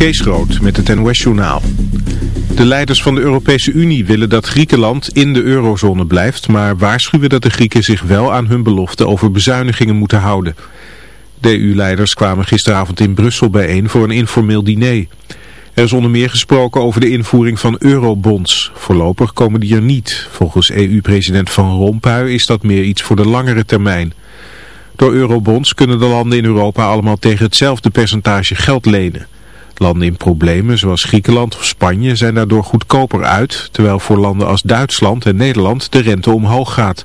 Kees Groot met het NOS-journaal. De leiders van de Europese Unie willen dat Griekenland in de eurozone blijft, maar waarschuwen dat de Grieken zich wel aan hun belofte over bezuinigingen moeten houden. De EU-leiders kwamen gisteravond in Brussel bijeen voor een informeel diner. Er is onder meer gesproken over de invoering van eurobonds. Voorlopig komen die er niet. Volgens EU-president Van Rompuy is dat meer iets voor de langere termijn. Door eurobonds kunnen de landen in Europa allemaal tegen hetzelfde percentage geld lenen. Landen in problemen zoals Griekenland of Spanje zijn daardoor goedkoper uit, terwijl voor landen als Duitsland en Nederland de rente omhoog gaat.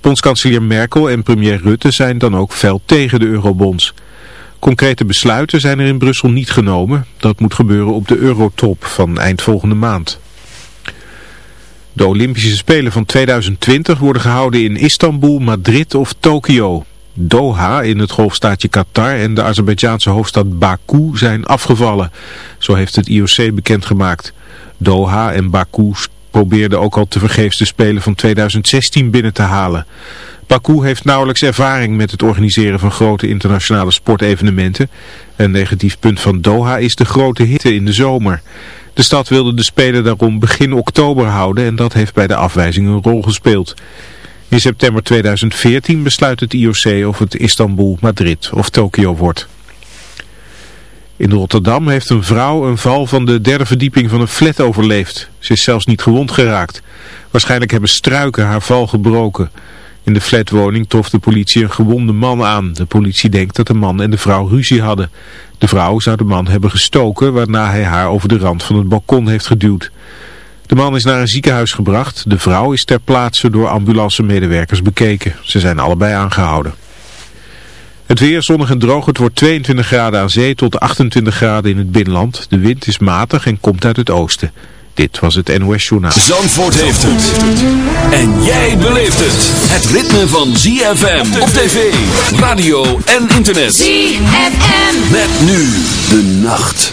Bondskanselier Merkel en premier Rutte zijn dan ook fel tegen de eurobonds. Concrete besluiten zijn er in Brussel niet genomen. Dat moet gebeuren op de eurotop van eind volgende maand. De Olympische Spelen van 2020 worden gehouden in Istanbul, Madrid of Tokio. Doha in het golfstaatje Qatar en de Azerbeidzjaanse hoofdstad Baku zijn afgevallen. Zo heeft het IOC bekendgemaakt. Doha en Baku probeerden ook al te vergeefs de Spelen van 2016 binnen te halen. Baku heeft nauwelijks ervaring met het organiseren van grote internationale sportevenementen. Een negatief punt van Doha is de grote hitte in de zomer. De stad wilde de Spelen daarom begin oktober houden en dat heeft bij de afwijzing een rol gespeeld. In september 2014 besluit het IOC of het Istanbul, Madrid of Tokio wordt. In Rotterdam heeft een vrouw een val van de derde verdieping van een flat overleefd. Ze is zelfs niet gewond geraakt. Waarschijnlijk hebben struiken haar val gebroken. In de flatwoning trof de politie een gewonde man aan. De politie denkt dat de man en de vrouw ruzie hadden. De vrouw zou de man hebben gestoken waarna hij haar over de rand van het balkon heeft geduwd. De man is naar een ziekenhuis gebracht. De vrouw is ter plaatse door ambulancemedewerkers bekeken. Ze zijn allebei aangehouden. Het weer zonnig en droog. Het wordt 22 graden aan zee tot 28 graden in het binnenland. De wind is matig en komt uit het oosten. Dit was het NOS Journaal. Zandvoort heeft het. En jij beleeft het. Het ritme van ZFM op tv, radio en internet. ZFM. Met nu de nacht.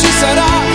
ci sarà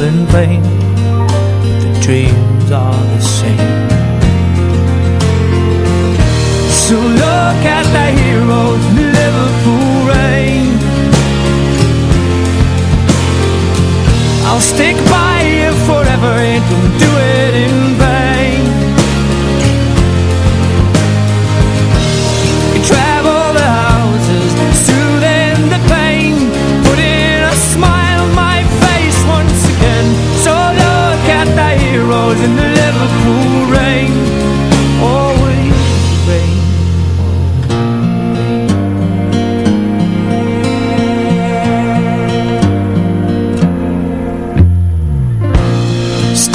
in vain But the dreams are the same so look at the heroes in Liverpool rain. I'll stick by you forever and don't do it in vain.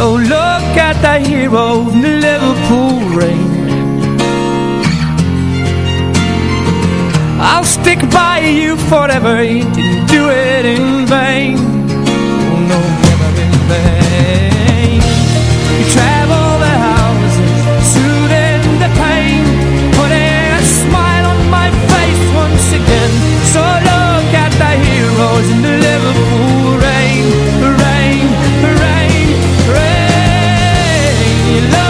So look at the hero in the Liverpool rain I'll stick by you forever. You didn't do it in love.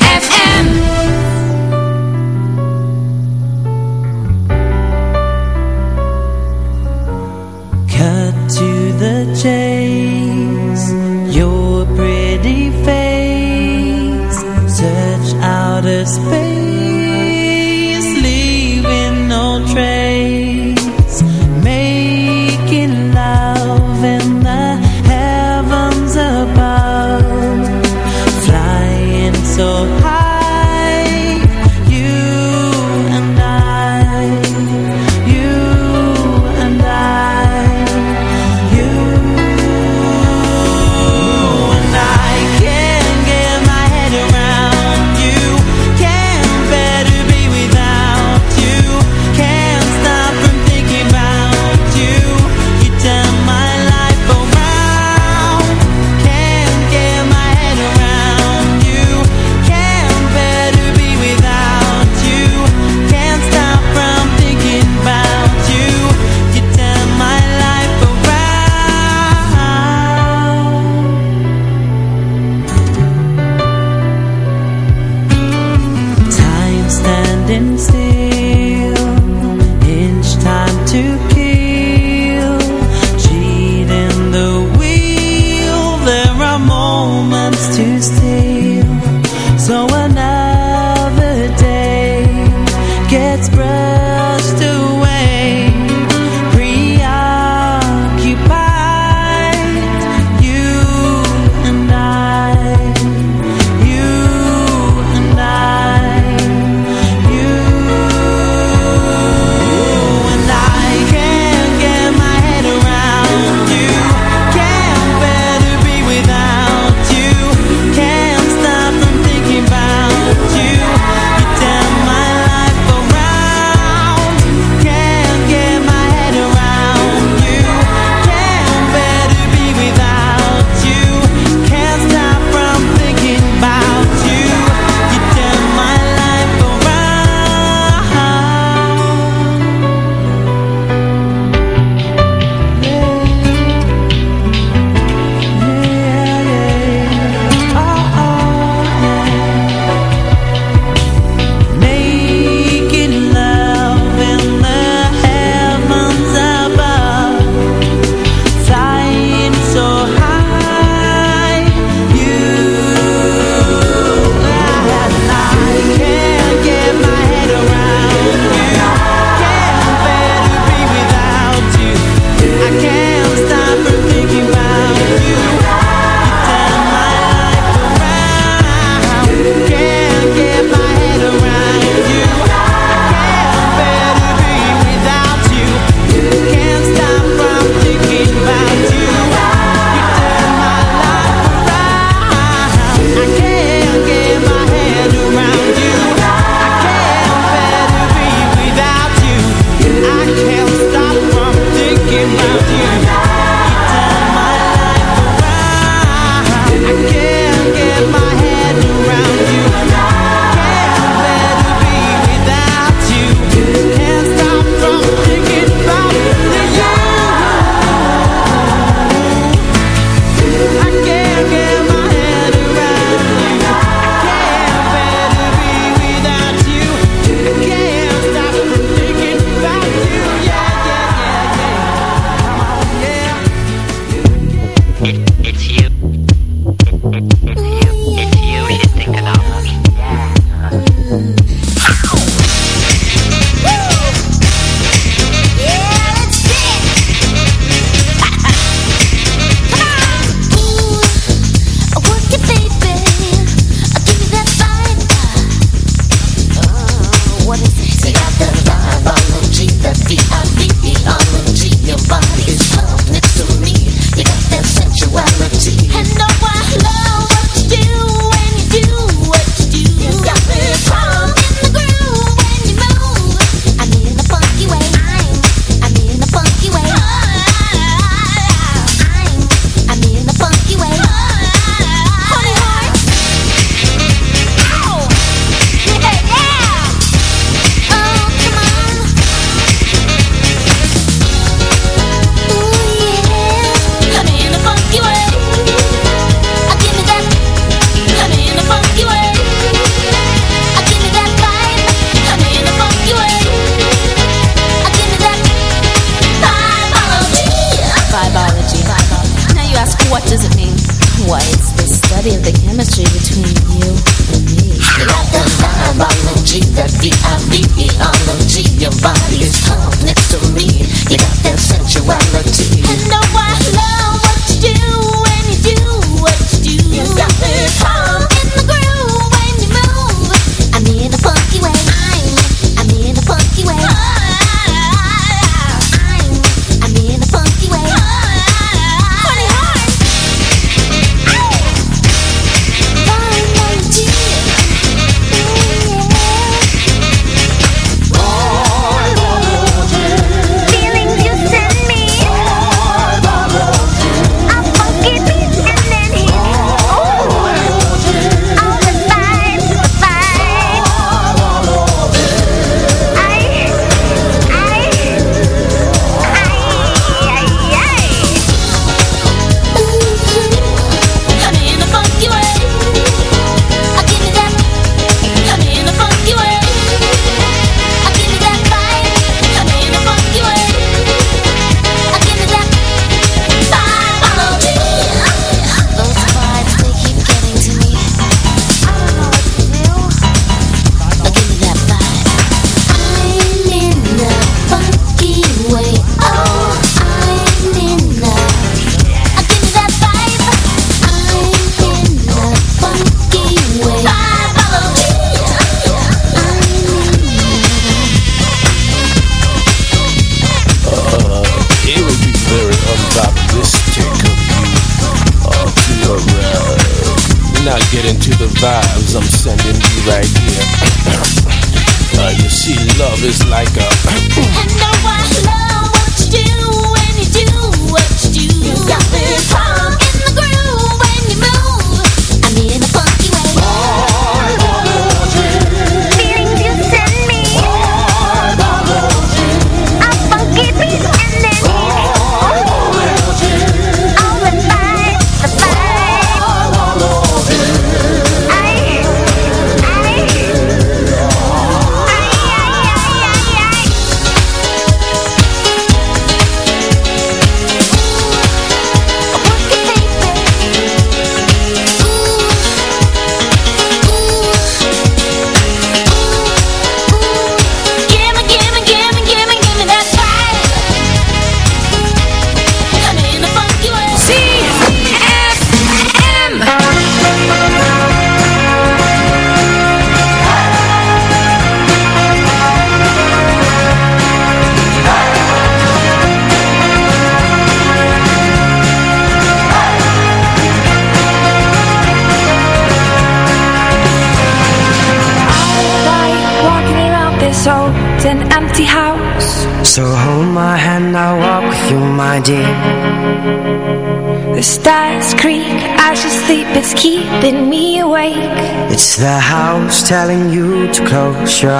close your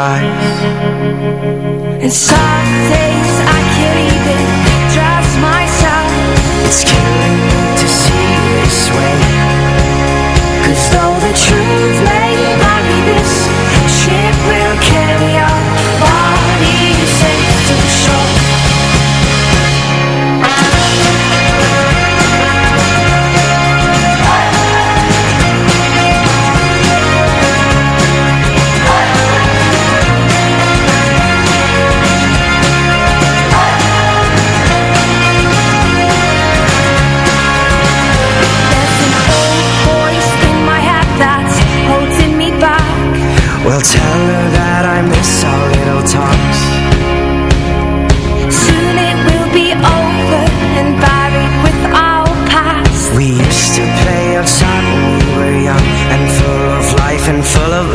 eyes. full of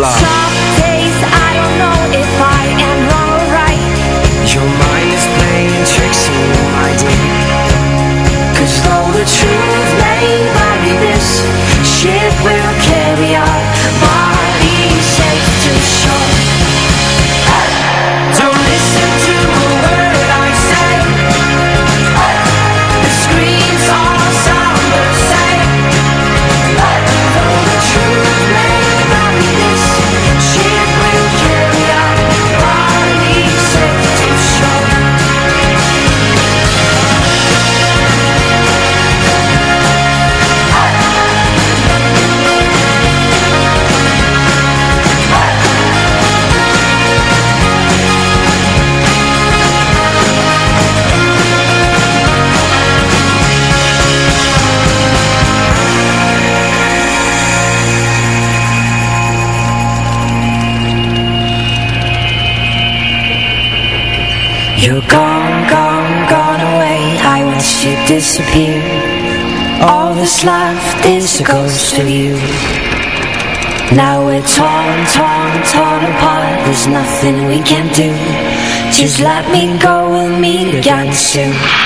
were gone, gone, gone away. I wish you'd disappear All this left is a ghost of you. Now we're torn, torn, torn apart. There's nothing we can do. Just let me go, we'll meet again soon.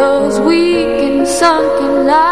Those weak and sunken lines.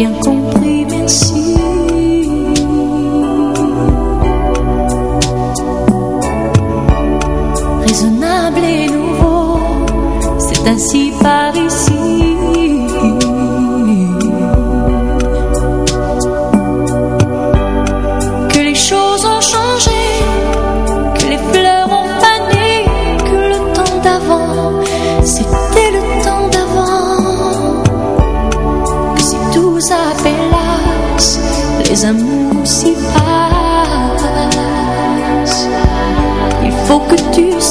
bien compris, bien sûr.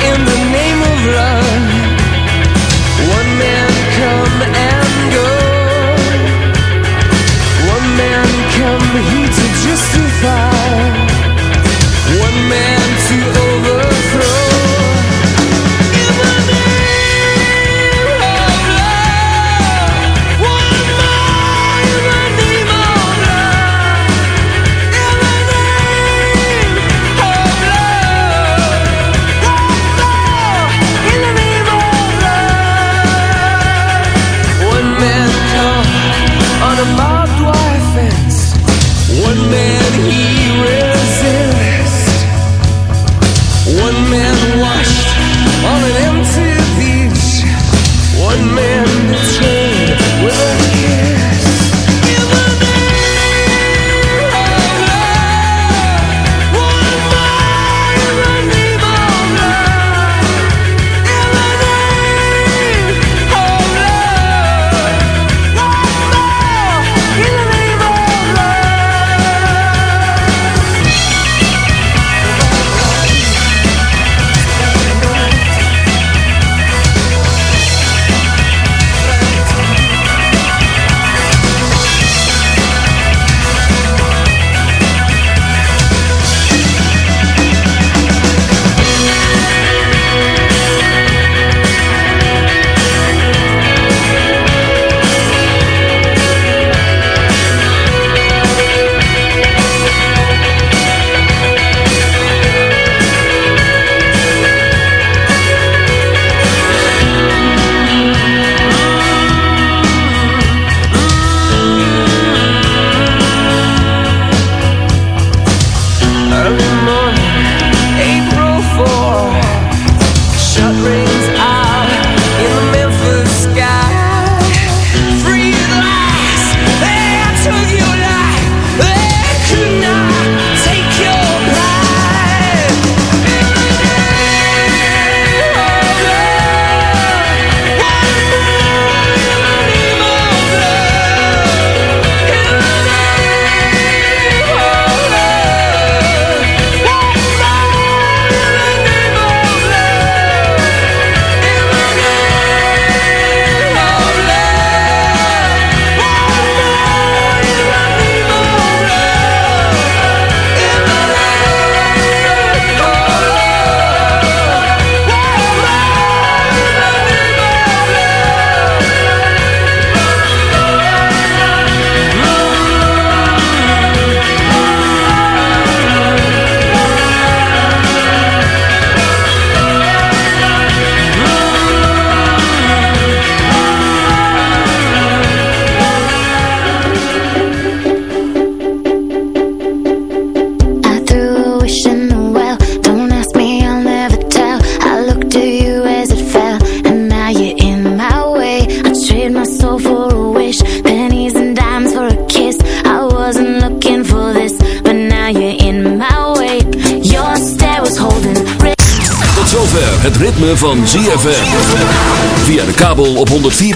in the name